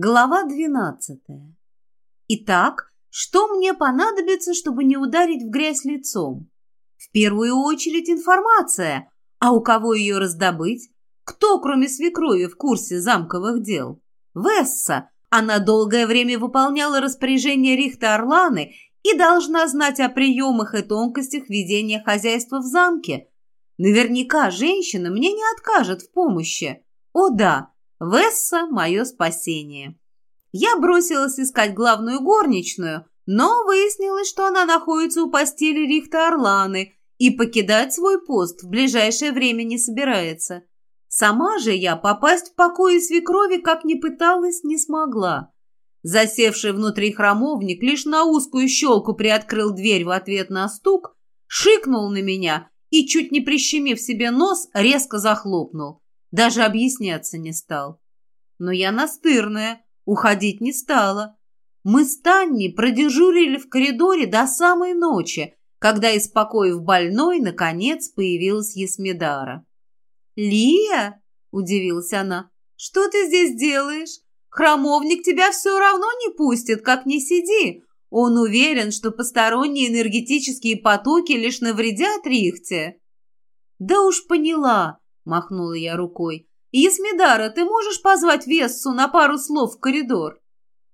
Глава двенадцатая. Итак, что мне понадобится, чтобы не ударить в грязь лицом? В первую очередь информация. А у кого ее раздобыть? Кто, кроме свекрови, в курсе замковых дел? Весса. Она долгое время выполняла распоряжение Рихта Орланы и должна знать о приемах и тонкостях ведения хозяйства в замке. Наверняка женщина мне не откажет в помощи. О да, Весса – мое спасение. Я бросилась искать главную горничную, но выяснилось, что она находится у постели Рихта Орланы и покидать свой пост в ближайшее время не собирается. Сама же я попасть в покои свекрови, как ни пыталась, не смогла. Засевший внутри храмовник лишь на узкую щелку приоткрыл дверь в ответ на стук, шикнул на меня и, чуть не прищемив себе нос, резко захлопнул. Даже объясняться не стал. Но я настырная, уходить не стала. Мы с Танни продежурили в коридоре до самой ночи, когда из покоев больной, наконец, появилась Есмидара. «Лия?» – удивилась она. «Что ты здесь делаешь? Храмовник тебя все равно не пустит, как не сиди. Он уверен, что посторонние энергетические потоки лишь навредят Рихте». «Да уж поняла», махнула я рукой. «Есмидара, ты можешь позвать Вессу на пару слов в коридор?»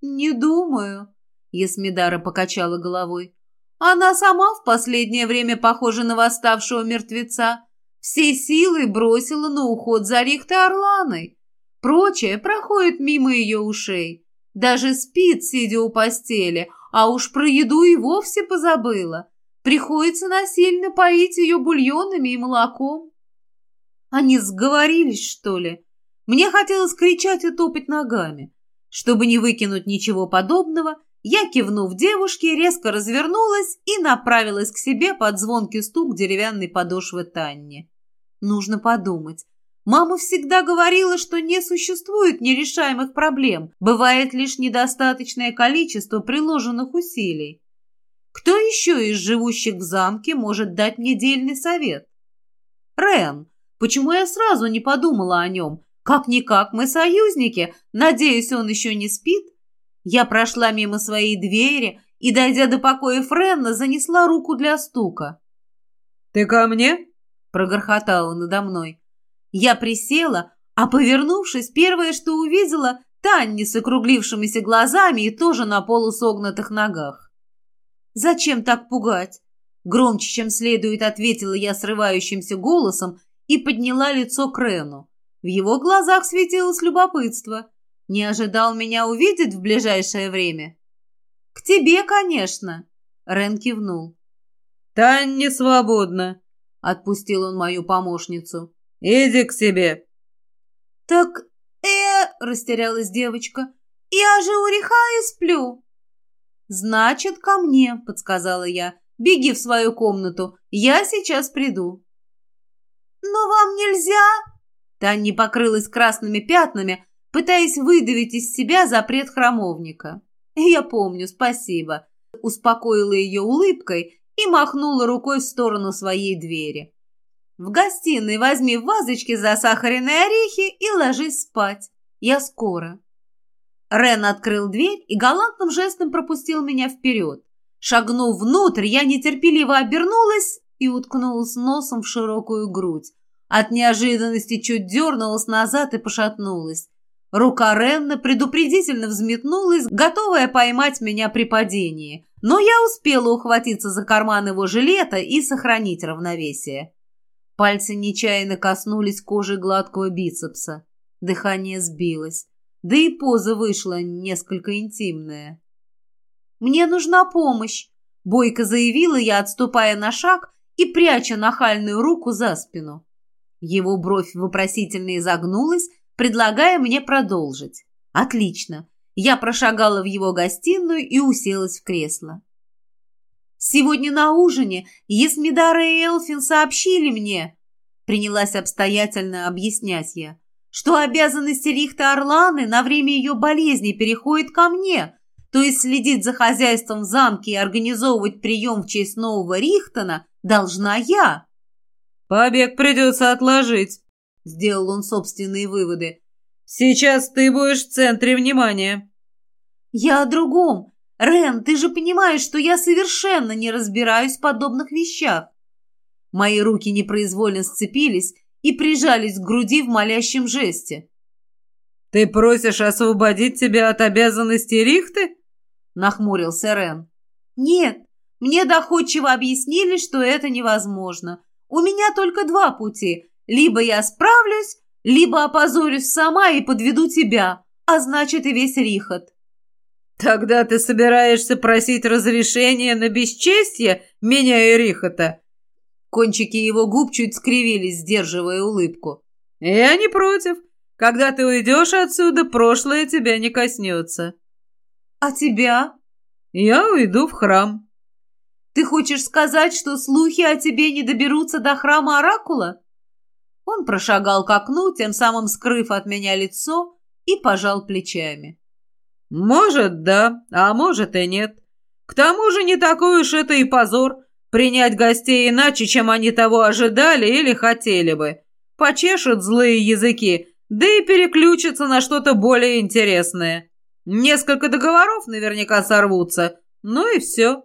«Не думаю», — Есмидара покачала головой. «Она сама в последнее время похожа на восставшего мертвеца. Все силы бросила на уход за Рихтой Орланой. Прочее проходит мимо ее ушей. Даже спит, сидя у постели, а уж про еду и вовсе позабыла. Приходится насильно поить ее бульонами и молоком. Они сговорились, что ли? Мне хотелось кричать и топать ногами. Чтобы не выкинуть ничего подобного, я, кивнув девушке, резко развернулась и направилась к себе под звонкий стук деревянной подошвы Танни. Нужно подумать. Мама всегда говорила, что не существует нерешаемых проблем, бывает лишь недостаточное количество приложенных усилий. Кто еще из живущих в замке может дать мне дельный совет? Рен, Почему я сразу не подумала о нем? Как-никак мы союзники. Надеюсь, он еще не спит? Я прошла мимо своей двери и, дойдя до покоя Френна, занесла руку для стука. «Ты ко мне?» — прогорхотала надо мной. Я присела, а, повернувшись, первое, что увидела, Танни с округлившимися глазами и тоже на полусогнутых ногах. «Зачем так пугать?» Громче, чем следует, ответила я срывающимся голосом и подняла лицо к Рену. В его глазах светилось любопытство. Не ожидал меня увидеть в ближайшее время? «К тебе, конечно!» Рен кивнул. «Тань не свободна!» Отпустил он мою помощницу. «Иди к себе!» «Так, э...» — растерялась девочка. «Я же у Рихаи сплю!» «Значит, ко мне!» — подсказала я. «Беги в свою комнату, я сейчас приду!» «Но вам нельзя!» Таня покрылась красными пятнами, пытаясь выдавить из себя запрет храмовника. «Я помню, спасибо», — успокоила ее улыбкой и махнула рукой в сторону своей двери. «В гостиной возьми в вазочке засахаренные орехи и ложись спать. Я скоро». Рен открыл дверь и галантным жестом пропустил меня вперед. Шагнув внутрь, я нетерпеливо обернулась и уткнулась носом в широкую грудь. От неожиданности чуть дернулась назад и пошатнулась. Рука Ренна предупредительно взметнулась, готовая поймать меня при падении. Но я успела ухватиться за карман его жилета и сохранить равновесие. Пальцы нечаянно коснулись кожи гладкого бицепса. Дыхание сбилось. Да и поза вышла несколько интимная. «Мне нужна помощь», — бойко заявила я, отступая на шаг и пряча нахальную руку за спину. Его бровь вопросительно изогнулась, предлагая мне продолжить. «Отлично!» Я прошагала в его гостиную и уселась в кресло. «Сегодня на ужине Есмидара и Элфин сообщили мне, принялась обстоятельно объяснять я, что обязанности Рихта Орланы на время ее болезни переходят ко мне, то есть следить за хозяйством в замке и организовывать прием в честь нового Рихтона должна я. «Побег придется отложить», — сделал он собственные выводы. Сейчас ты будешь в центре внимания. Я о другом. Рен, ты же понимаешь, что я совершенно не разбираюсь в подобных вещах. Мои руки непроизвольно сцепились и прижались к груди в молящем жесте. «Ты просишь освободить тебя от обязанностей Рихты?» — нахмурился Рен. «Нет, мне доходчиво объяснили, что это невозможно. У меня только два пути. Либо я справлюсь, либо опозорюсь сама и подведу тебя, а значит и весь Рихот». «Тогда ты собираешься просить разрешения на бесчестье меня и Рихота?» Кончики его губ чуть скривились, сдерживая улыбку. «Я не против. Когда ты уйдешь отсюда, прошлое тебя не коснется». «А тебя?» «Я уйду в храм». «Ты хочешь сказать, что слухи о тебе не доберутся до храма Оракула?» Он прошагал к окну, тем самым скрыв от меня лицо, и пожал плечами. «Может, да, а может и нет. К тому же не такой уж это и позор принять гостей иначе, чем они того ожидали или хотели бы. Почешут злые языки, да и переключатся на что-то более интересное. Несколько договоров наверняка сорвутся, ну и все.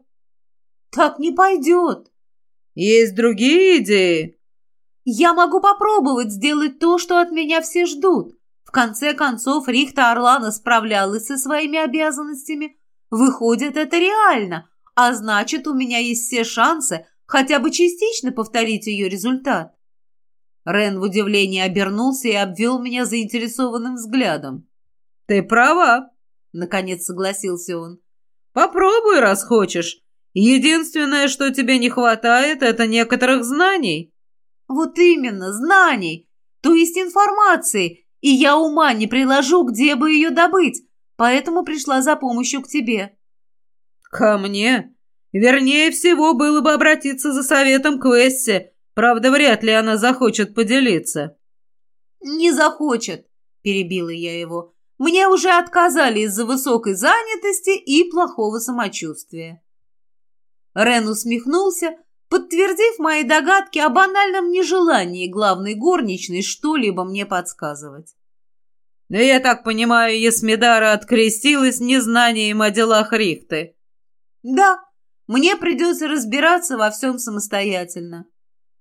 Так не пойдет. Есть другие идеи? Я могу попробовать сделать то, что от меня все ждут. В конце концов, Рихта Орлана справлялась со своими обязанностями. Выходит, это реально, а значит, у меня есть все шансы хотя бы частично повторить ее результат. Рен в удивлении обернулся и обвел меня заинтересованным взглядом. «Ты права», — наконец согласился он. «Попробуй, раз хочешь. Единственное, что тебе не хватает, это некоторых знаний». «Вот именно, знаний, то есть информации, и я ума не приложу, где бы ее добыть, поэтому пришла за помощью к тебе». «Ко мне? Вернее всего, было бы обратиться за советом к Вессе. Правда, вряд ли она захочет поделиться». «Не захочет», — перебила я его. «Мне уже отказали из-за высокой занятости и плохого самочувствия». Рен усмехнулся, подтвердив мои догадки о банальном нежелании главной горничной что-либо мне подсказывать. «Я так понимаю, Есмидара открестилась незнанием о делах Рихты», да, мне придется разбираться во всем самостоятельно.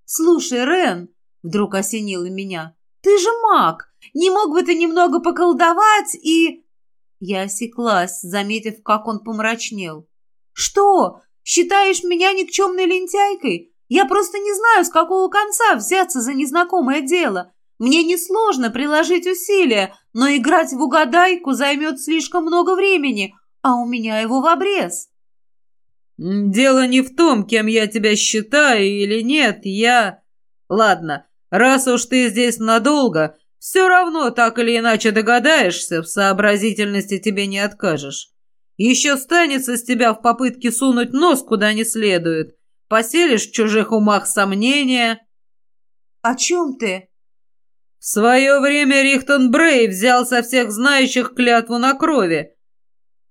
Слушай, Рен, вдруг осенило меня, ты же маг, не мог бы ты немного поколдовать и... Я осеклась, заметив, как он помрачнел. Что, считаешь меня никчемной лентяйкой? Я просто не знаю, с какого конца взяться за незнакомое дело. Мне несложно приложить усилия, но играть в угадайку займет слишком много времени, а у меня его в обрез. «Дело не в том, кем я тебя считаю или нет, я...» «Ладно, раз уж ты здесь надолго, все равно так или иначе догадаешься, в сообразительности тебе не откажешь. Еще станется с тебя в попытке сунуть нос куда не следует. Поселишь в чужих умах сомнения». «О чем ты?» «В свое время Рихтон Брей взял со всех знающих клятву на крови».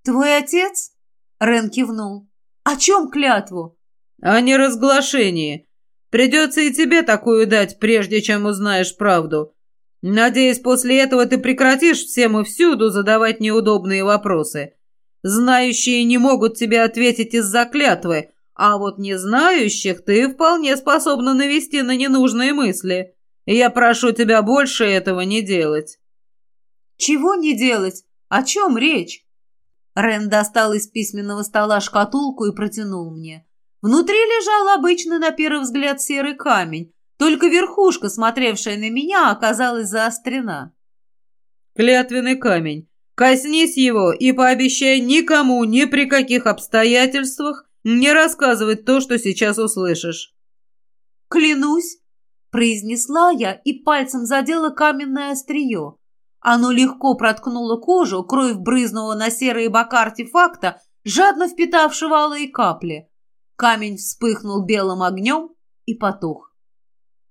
«Твой отец?» — Рен кивнул. «О чем клятву?» «О неразглашении. Придется и тебе такую дать, прежде чем узнаешь правду. Надеюсь, после этого ты прекратишь всем и всюду задавать неудобные вопросы. Знающие не могут тебе ответить из-за клятвы, а вот не знающих ты вполне способна навести на ненужные мысли. Я прошу тебя больше этого не делать». «Чего не делать? О чем речь?» Рен достал из письменного стола шкатулку и протянул мне. Внутри лежал обычный на первый взгляд серый камень, только верхушка, смотревшая на меня, оказалась заострена. «Клятвенный камень. Коснись его и пообещай никому ни при каких обстоятельствах не рассказывать то, что сейчас услышишь». «Клянусь», — произнесла я и пальцем задела каменное острие. Оно легко проткнуло кожу, кровь брызнула на серые бока артефакта, жадно впитавшего алые капли. Камень вспыхнул белым огнем и потух.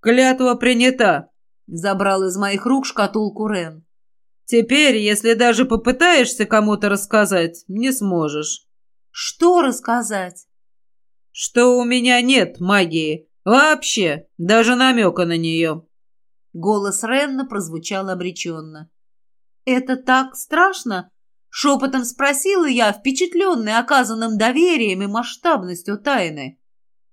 «Клятва принята!» — забрал из моих рук шкатулку Рен. «Теперь, если даже попытаешься кому-то рассказать, не сможешь». «Что рассказать?» «Что у меня нет магии. Вообще, даже намека на нее». Голос Ренна прозвучал обреченно. Это так страшно? Шепотом спросила я, впечатленная оказанным доверием и масштабностью тайны.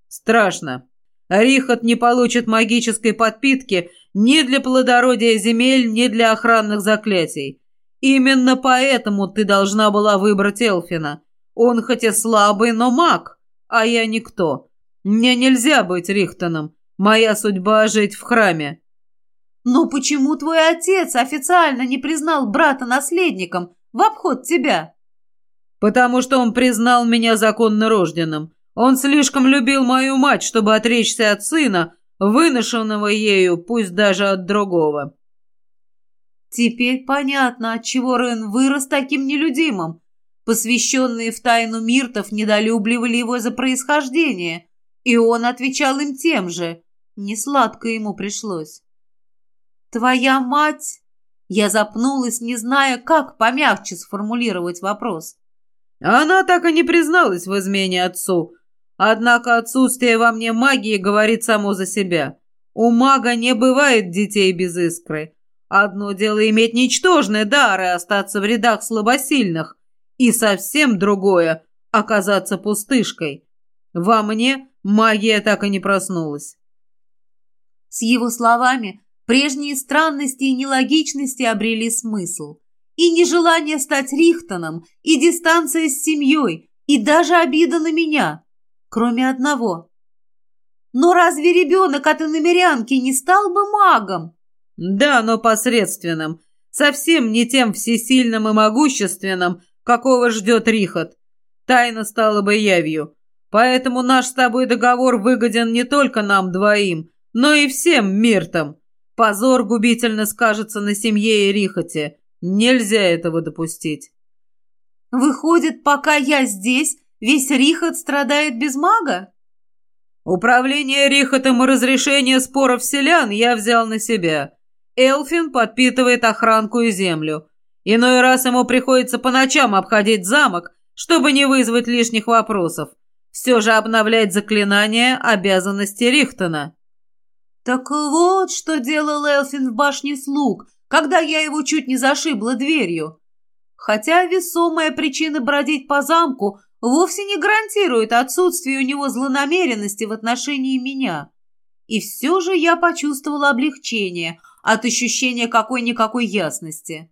Страшно. Рихот не получит магической подпитки ни для плодородия земель, ни для охранных заклятий. Именно поэтому ты должна была выбрать Элфина. Он хоть и слабый, но маг, а я никто. Мне нельзя быть Рихтоном. Моя судьба — жить в храме. Но почему твой отец официально не признал брата наследником в обход тебя? Потому что он признал меня законно рожденным. Он слишком любил мою мать, чтобы отречься от сына, выношенного ею, пусть даже от другого. Теперь понятно, отчего Рен вырос таким нелюдимым. Посвященные в тайну Миртов недолюбливали его за происхождение, и он отвечал им тем же. Несладко ему пришлось. «Твоя мать...» Я запнулась, не зная, как помягче сформулировать вопрос. Она так и не призналась в измене отцу. Однако отсутствие во мне магии говорит само за себя. У мага не бывает детей без искры. Одно дело иметь ничтожный дар и остаться в рядах слабосильных, и совсем другое — оказаться пустышкой. Во мне магия так и не проснулась. С его словами Прежние странности и нелогичности обрели смысл. И нежелание стать Рихтоном, и дистанция с семьей, и даже обида на меня. Кроме одного. Но разве ребенок от иномерянки не стал бы магом? Да, но посредственным. Совсем не тем всесильным и могущественным, какого ждет Рихот. Тайна стала бы явью. Поэтому наш с тобой договор выгоден не только нам двоим, но и всем миртам. Позор губительно скажется на семье и Рихоте. Нельзя этого допустить. Выходит, пока я здесь, весь Рихот страдает без мага? Управление Рихотом и разрешение споров селян я взял на себя. Элфин подпитывает охранку и землю. Иной раз ему приходится по ночам обходить замок, чтобы не вызвать лишних вопросов. Все же обновлять заклинания – обязанности Рихтона. Так вот, что делал Элфин в башне слуг, когда я его чуть не зашибла дверью. Хотя весомая причина бродить по замку вовсе не гарантирует отсутствие у него злонамеренности в отношении меня. И все же я почувствовала облегчение от ощущения какой-никакой ясности.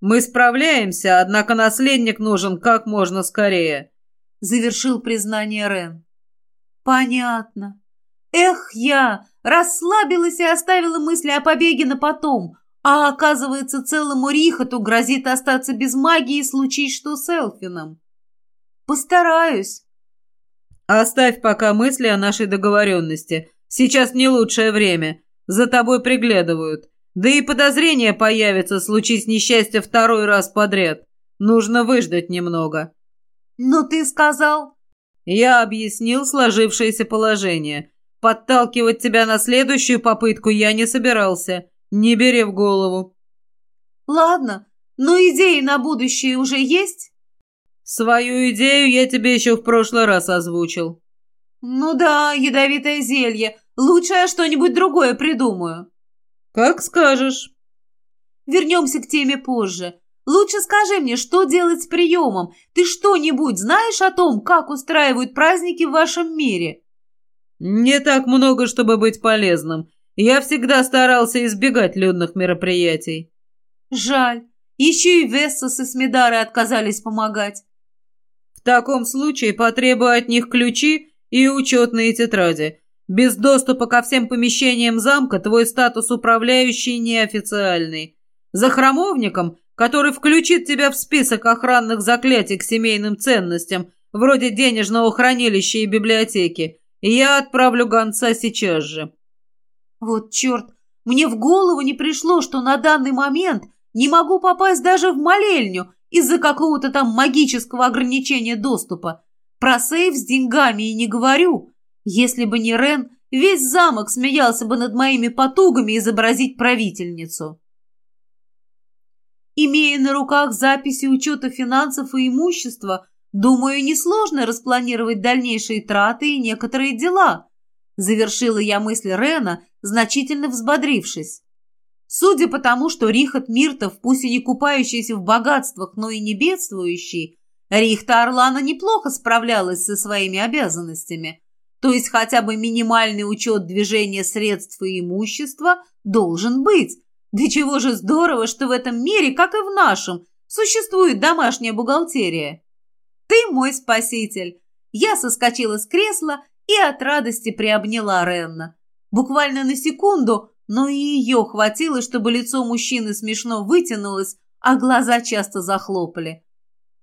«Мы справляемся, однако наследник нужен как можно скорее», — завершил признание Рен. «Понятно. Эх, я расслабилась и оставила мысли о побеге на потом, а оказывается, целому Рихоту грозит остаться без магии, случись что с Элфином. Постараюсь. Оставь пока мысли о нашей договоренности. Сейчас не лучшее время. За тобой приглядывают. Да и подозрения появятся, случись несчастье второй раз подряд. Нужно выждать немного. Но ты сказал... Я объяснил сложившееся положение. Подталкивать тебя на следующую попытку я не собирался. Не бери в голову. Ладно, но идеи на будущее уже есть? Свою идею я тебе еще в прошлый раз озвучил. Ну да, ядовитое зелье. Лучше я что-нибудь другое придумаю. Как скажешь. Вернемся к теме позже. Лучше скажи мне, что делать с приемом? Ты что-нибудь знаешь о том, как устраивают праздники в вашем мире? «Не так много, чтобы быть полезным. Я всегда старался избегать людных мероприятий». «Жаль. Еще и Вессос и Смидары отказались помогать». «В таком случае потребую от них ключи и учетные тетради. Без доступа ко всем помещениям замка твой статус управляющий неофициальный. За храмовником, который включит тебя в список охранных заклятий к семейным ценностям, вроде денежного хранилища и библиотеки, я отправлю гонца сейчас же». «Вот черт! Мне в голову не пришло, что на данный момент не могу попасть даже в молельню из-за какого-то там магического ограничения доступа. Про сейф с деньгами и не говорю. Если бы не Рен, весь замок смеялся бы над моими потугами изобразить правительницу». Имея на руках записи учета финансов и имущества, Думаю, несложно распланировать дальнейшие траты и некоторые дела. Завершила я мысль Рена, значительно взбодрившись. Судя по тому, что Рихат Миртов, пусть и не купающийся в богатствах, но и не бедствующий, Рихта Орлана неплохо справлялась со своими обязанностями. То есть хотя бы минимальный учет движения средств и имущества должен быть. Да чего же здорово, что в этом мире, как и в нашем, существует домашняя бухгалтерия. Ты мой спаситель. Я соскочила с кресла и от радости приобняла Ренна. Буквально на секунду, но и ее хватило, чтобы лицо мужчины смешно вытянулось, а глаза часто захлопали.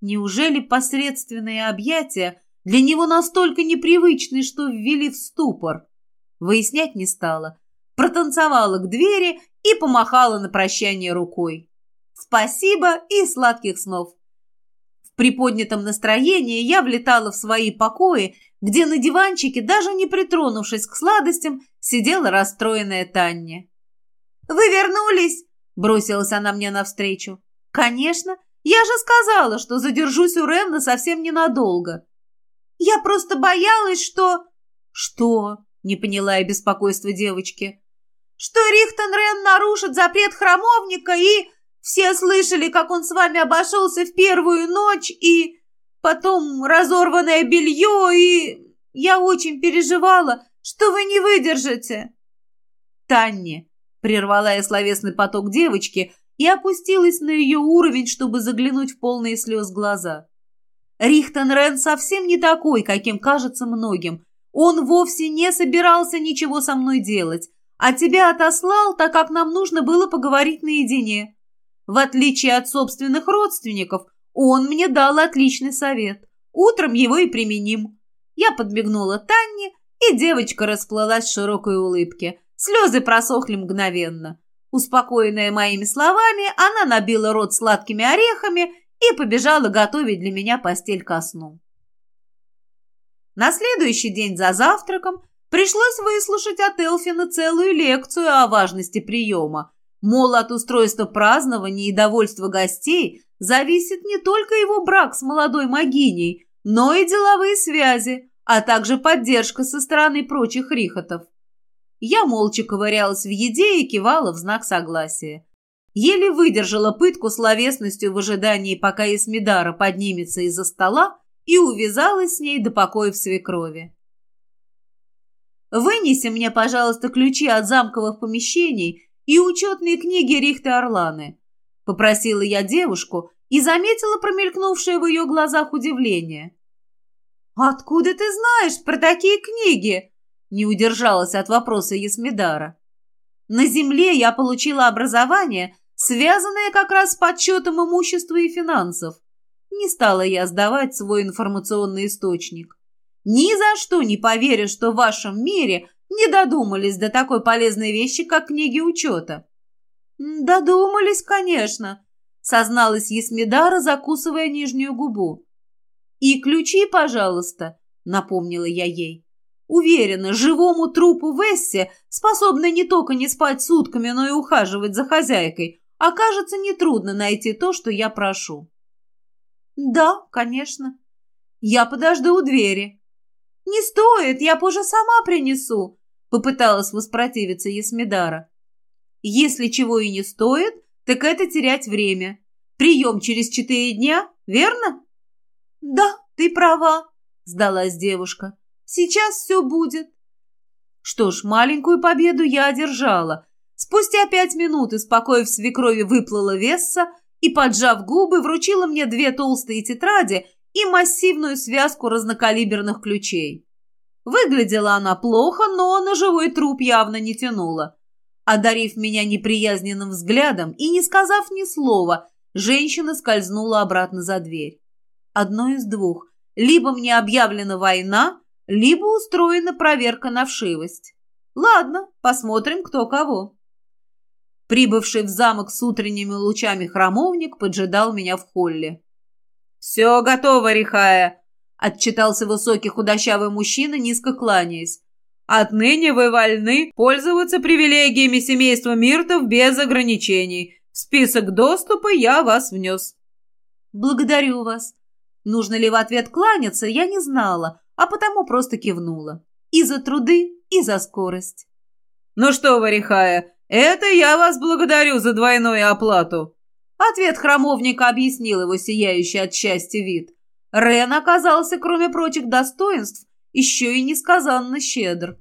Неужели посредственные объятия для него настолько непривычны, что ввели в ступор? Выяснять не стала. Протанцевала к двери и помахала на прощание рукой. Спасибо и сладких снов. В приподнятом настроении я влетала в свои покои, где на диванчике, даже не притронувшись к сладостям, сидела расстроенная Таня. «Вы вернулись?» – бросилась она мне навстречу. «Конечно, я же сказала, что задержусь у Ренна совсем ненадолго». «Я просто боялась, что...» «Что?» – не поняла я беспокойства девочки. «Что Рихтон Рен нарушит запрет храмовника и...» Все слышали, как он с вами обошелся в первую ночь, и потом разорванное белье, и я очень переживала, что вы не выдержите. Танне, прервала я словесный поток девочки и опустилась на ее уровень, чтобы заглянуть в полные слез глаза. Рихтон Рен совсем не такой, каким кажется многим. Он вовсе не собирался ничего со мной делать, а тебя отослал, так как нам нужно было поговорить наедине. В отличие от собственных родственников, он мне дал отличный совет. Утром его и применим. Я подмигнула Танне, и девочка расплылась в широкой улыбке. Слезы просохли мгновенно. Успокоенная моими словами, она набила рот сладкими орехами и побежала готовить для меня постель ко сну. На следующий день за завтраком пришлось выслушать от Элфина целую лекцию о важности приема, Мол, от устройства празднования и довольства гостей зависит не только его брак с молодой могиней, но и деловые связи, а также поддержка со стороны прочих рихотов. Я молча ковырялась в еде и кивала в знак согласия. Еле выдержала пытку словесностью в ожидании, пока Эсмидара поднимется из-за стола и увязалась с ней до покоя в свекрови. «Вынеси мне, пожалуйста, ключи от замковых помещений и учетные книги Рихты Орланы. Попросила я девушку и заметила промелькнувшее в ее глазах удивление. «Откуда ты знаешь про такие книги?» не удержалась от вопроса Есмидара. «На земле я получила образование, связанное как раз с подсчетом имущества и финансов. Не стала я сдавать свой информационный источник. Ни за что не поверю, что в вашем мире не додумались до такой полезной вещи, как книги учета. «Додумались, конечно», — созналась Есмидара, закусывая нижнюю губу. «И ключи, пожалуйста», — напомнила я ей. Уверена, живому трупу Вессе, способной не только не спать сутками, но и ухаживать за хозяйкой, окажется нетрудно найти то, что я прошу. «Да, конечно. Я подожду у двери». «Не стоит, я позже сама принесу», Попыталась воспротивиться Есмидара. Если чего и не стоит, так это терять время. Прием через четыре дня, верно? Да, ты права, сдалась девушка. Сейчас все будет. Что ж, маленькую победу я одержала. Спустя пять минут, испокоив свекрови, выплыла Весса и, поджав губы, вручила мне две толстые тетради и массивную связку разнокалиберных ключей. Выглядела она плохо, но на живой труп явно не тянула. Одарив меня неприязненным взглядом и не сказав ни слова, женщина скользнула обратно за дверь. Одно из двух. Либо мне объявлена война, либо устроена проверка на вшивость. Ладно, посмотрим, кто кого. Прибывший в замок с утренними лучами храмовник поджидал меня в холле. «Все готово, Рихая!» Отчитался высокий худощавый мужчина, низко кланяясь. «Отныне вы вольны пользоваться привилегиями семейства Миртов без ограничений. В список доступа я вас внес». «Благодарю вас. Нужно ли в ответ кланяться, я не знала, а потому просто кивнула. И за труды, и за скорость». «Ну что, Варихая, Это я вас благодарю за двойную оплату. Ответ храмовника объяснил его сияющий от счастья вид. Рен оказался, кроме прочих достоинств, еще и несказанно щедр.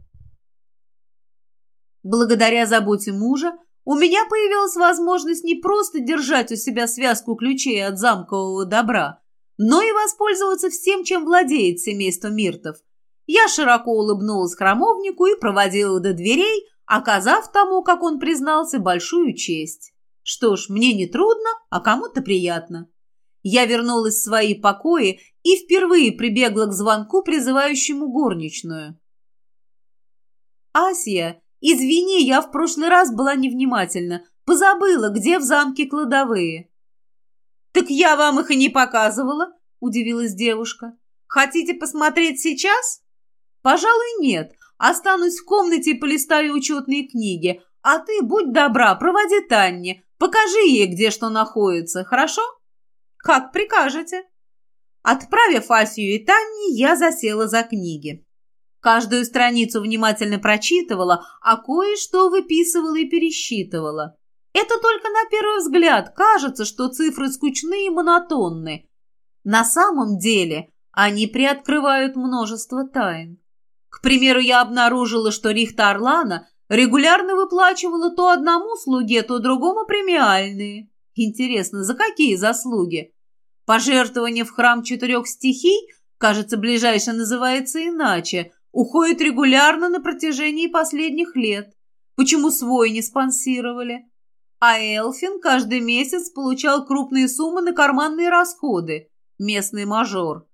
Благодаря заботе мужа у меня появилась возможность не просто держать у себя связку ключей от замкового добра, но и воспользоваться всем, чем владеет семейство Миртов. Я широко улыбнулась храмовнику и проводила до дверей, оказав тому, как он признался, большую честь. Что ж, мне не трудно, а кому-то приятно. Я вернулась в свои покои и впервые прибегла к звонку, призывающему горничную. «Асия, извини, я в прошлый раз была невнимательна. Позабыла, где в замке кладовые». «Так я вам их и не показывала», — удивилась девушка. «Хотите посмотреть сейчас?» «Пожалуй, нет. Останусь в комнате и полистаю учетные книги. А ты, будь добра, проводи Танне. Покажи ей, где что находится, хорошо?» «Как прикажете». Отправив Асию и Танни, я засела за книги. Каждую страницу внимательно прочитывала, а кое-что выписывала и пересчитывала. Это только на первый взгляд кажется, что цифры скучны и монотонны. На самом деле они приоткрывают множество тайн. К примеру, я обнаружила, что Рихта Орлана регулярно выплачивала то одному слуге, то другому премиальные. Интересно, за какие заслуги? Пожертвование в храм четырех стихий, кажется, ближайшее называется иначе, уходит регулярно на протяжении последних лет. Почему свой не спонсировали? А Элфин каждый месяц получал крупные суммы на карманные расходы. Местный мажор.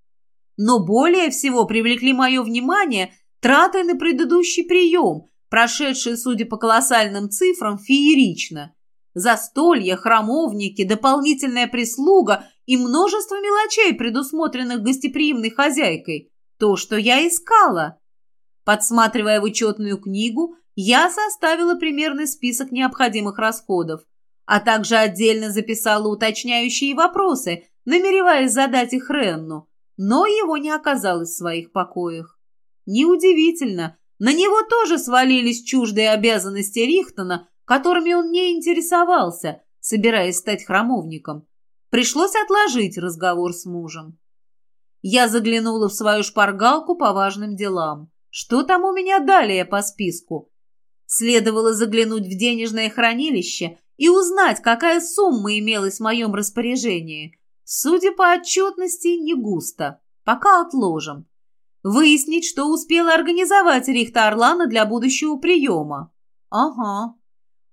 Но более всего привлекли мое внимание траты на предыдущий прием, прошедшие, судя по колоссальным цифрам, феерично. Застолья, храмовники, дополнительная прислуга и множество мелочей, предусмотренных гостеприимной хозяйкой. То, что я искала. Подсматривая в учетную книгу, я составила примерный список необходимых расходов, а также отдельно записала уточняющие вопросы, намереваясь задать их Ренну, но его не оказалось в своих покоях. Неудивительно, на него тоже свалились чуждые обязанности Рихтона, которыми он не интересовался, собираясь стать храмовником. Пришлось отложить разговор с мужем. Я заглянула в свою шпаргалку по важным делам. Что там у меня далее по списку? Следовало заглянуть в денежное хранилище и узнать, какая сумма имелась в моем распоряжении. Судя по отчетности, не густо. Пока отложим. Выяснить, что успела организовать Рихта Орлана для будущего приема. Ага.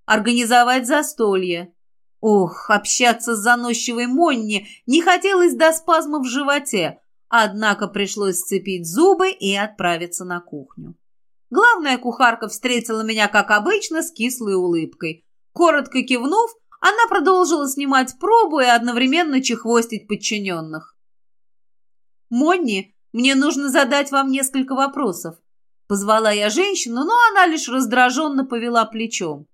Организовать застолье. Ох, общаться с заносчивой Монни не хотелось до спазма в животе, однако пришлось сцепить зубы и отправиться на кухню. Главная кухарка встретила меня, как обычно, с кислой улыбкой. Коротко кивнув, она продолжила снимать пробу и одновременно чехвостить подчиненных. «Монни, мне нужно задать вам несколько вопросов». Позвала я женщину, но она лишь раздраженно повела плечом.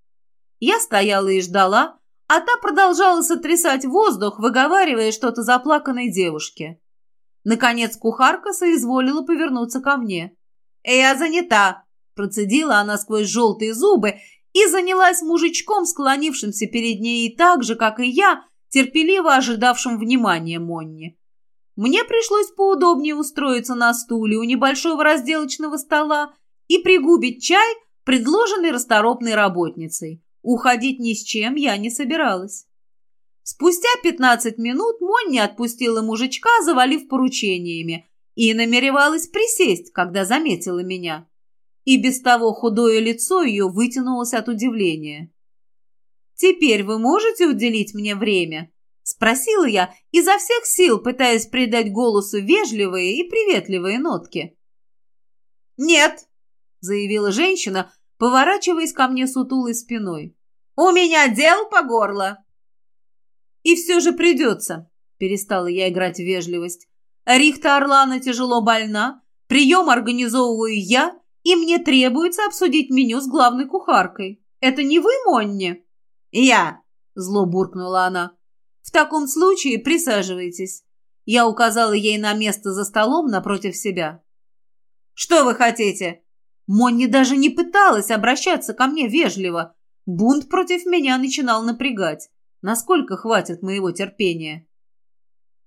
Я стояла и ждала, а та продолжала сотрясать воздух, выговаривая что-то заплаканной девушке. Наконец кухарка соизволила повернуться ко мне. «Я занята», Процедила она сквозь желтые зубы и занялась мужичком, склонившимся перед ней так же, как и я, терпеливо ожидавшим внимания Монни. Мне пришлось поудобнее устроиться на стуле у небольшого разделочного стола и пригубить чай, предложенный расторопной работницей. Уходить ни с чем я не собиралась. Спустя пятнадцать минут Монни отпустила мужичка, завалив поручениями, и намеревалась присесть, когда заметила меня и без того худое лицо ее вытянулось от удивления. «Теперь вы можете уделить мне время?» – спросила я, изо всех сил пытаясь придать голосу вежливые и приветливые нотки. «Нет», – заявила женщина, поворачиваясь ко мне сутулой спиной. «У меня дел по горло». «И все же придется», – перестала я играть в вежливость. «Рихта Орлана тяжело больна, прием организовываю я, и мне требуется обсудить меню с главной кухаркой. Это не вы, Монни?» «Я», — зло буркнула она. «В таком случае присаживайтесь». Я указала ей на место за столом напротив себя. «Что вы хотите?» Монни даже не пыталась обращаться ко мне вежливо. Бунт против меня начинал напрягать. Насколько хватит моего терпения?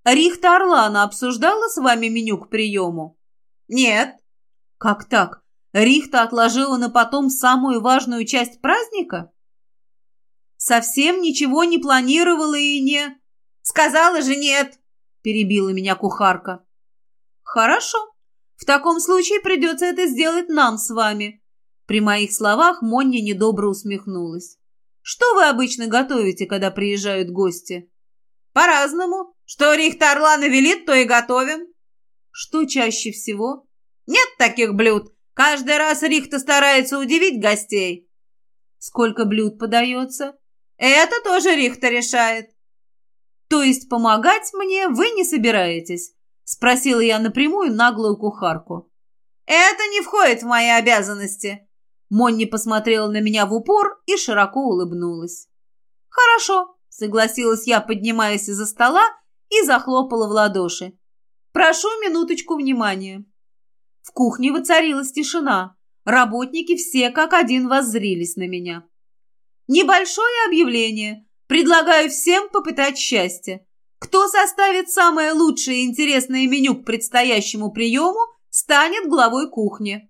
Рихта Орлана обсуждала с вами меню к приему? Нет. Как так? Рихта отложила на потом самую важную часть праздника? Совсем ничего не планировала и не... Сказала же нет, перебила меня кухарка. Хорошо. В таком случае придется это сделать нам с вами. При моих словах Монни недобро усмехнулась. Что вы обычно готовите, когда приезжают гости? По-разному. Что Рихта Орлана велит, то и готовим. Что чаще всего? Нет таких блюд. Каждый раз Рихта старается удивить гостей. Сколько блюд подается? Это тоже Рихта решает. То есть помогать мне вы не собираетесь? Спросила я напрямую наглую кухарку. Это не входит в мои обязанности. Монни посмотрела на меня в упор и широко улыбнулась. «Хорошо», — согласилась я, поднимаясь из-за стола и захлопала в ладоши. «Прошу минуточку внимания». В кухне воцарилась тишина. Работники все как один воззрились на меня. Небольшое объявление. Предлагаю всем попытать счастье. Кто составит самое лучшее и интересное меню к предстоящему приему, станет главой кухни.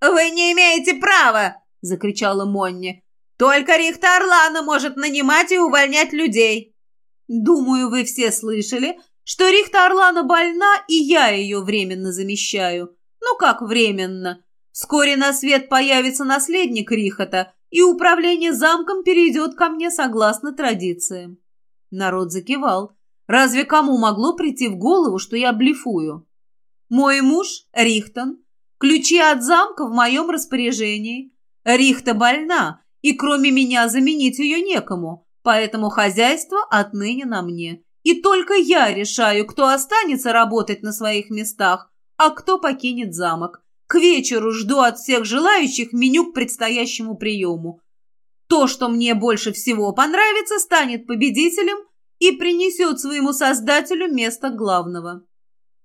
«Вы не имеете права!» – закричала Монни. «Только Рихта Орлана может нанимать и увольнять людей!» «Думаю, вы все слышали, что Рихта Орлана больна, и я ее временно замещаю. Ну как временно? Вскоре на свет появится наследник Рихота, и управление замком перейдет ко мне согласно традициям». Народ закивал. Разве кому могло прийти в голову, что я блефую? Мой муж, Рихтон, Ключи от замка в моем распоряжении. Рихта больна, и кроме меня заменить ее некому, поэтому хозяйство отныне на мне. И только я решаю, кто останется работать на своих местах, а кто покинет замок. К вечеру жду от всех желающих меню к предстоящему приему. То, что мне больше всего понравится, станет победителем и принесет своему создателю место главного.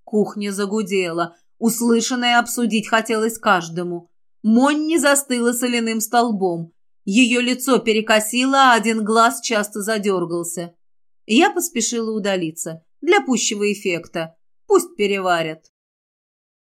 Кухня загудела. Услышанное обсудить хотелось каждому. Монни застыла соляным столбом. Ее лицо перекосило, а один глаз часто задергался. Я поспешила удалиться. Для пущего эффекта. Пусть переварят.